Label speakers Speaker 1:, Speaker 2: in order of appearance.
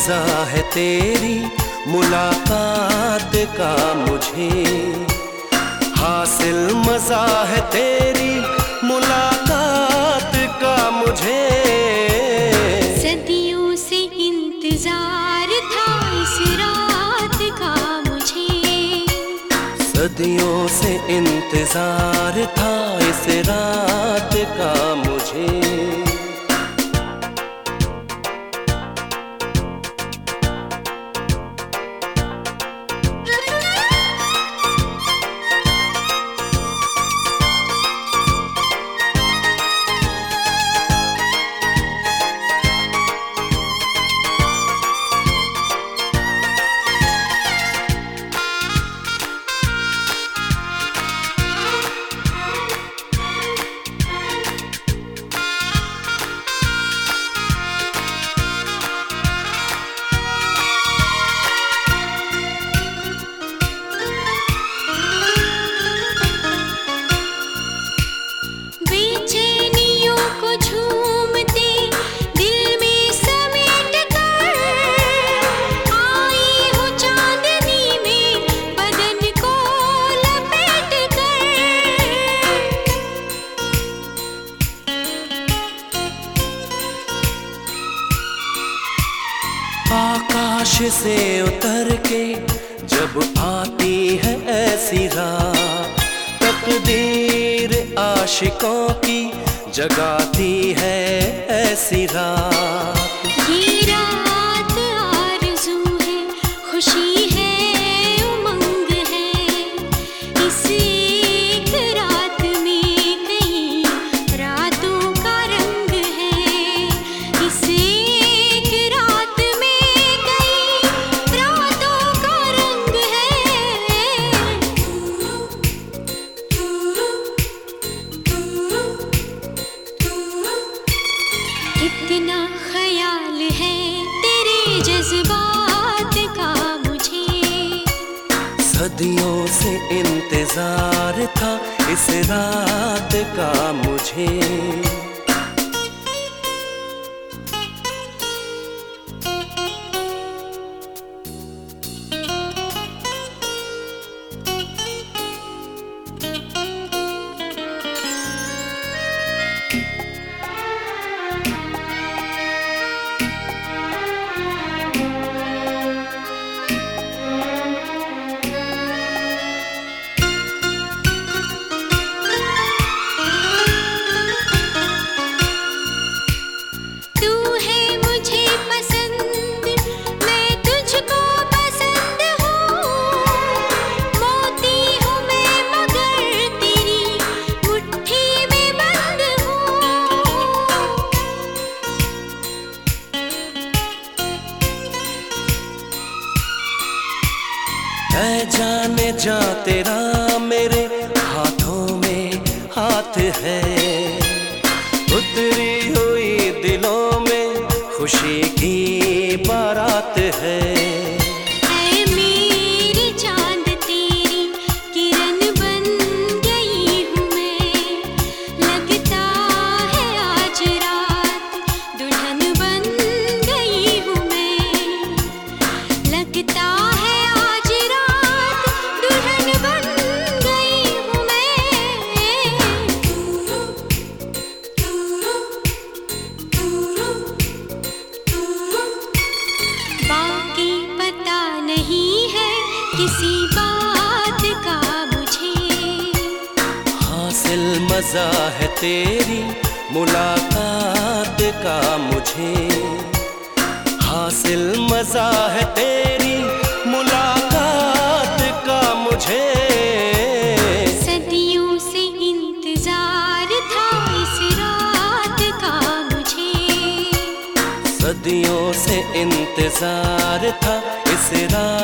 Speaker 1: मज़ा है तेरी मुलाकात का मुझे। हासिल मज़ा है तेरी मुलाकात का मुझे।
Speaker 2: सदियों से इंतज़ार था इस रात का मुझे।
Speaker 1: सदियों से इंतज़ार था इस रात का मुझे। आकाश से उतर के जब आती है ऐसी रात, तकदीर आशिकों की जगाती है ऐसी रात। सदियों से इंतज़ार था इस रात का मुझे। जाने जा तेरा मेरे हाथों में हाथ है। उतरी हुई दिलों में खुशी की हासिल मज़ा है तेरी मुलाकात का मुझे। हासिल मज़ा है तेरी मुलाकात का मुझे।
Speaker 2: सदियों से इंतज़ार था इस रात का मुझे।
Speaker 1: सदियों से इंतज़ार था इस रात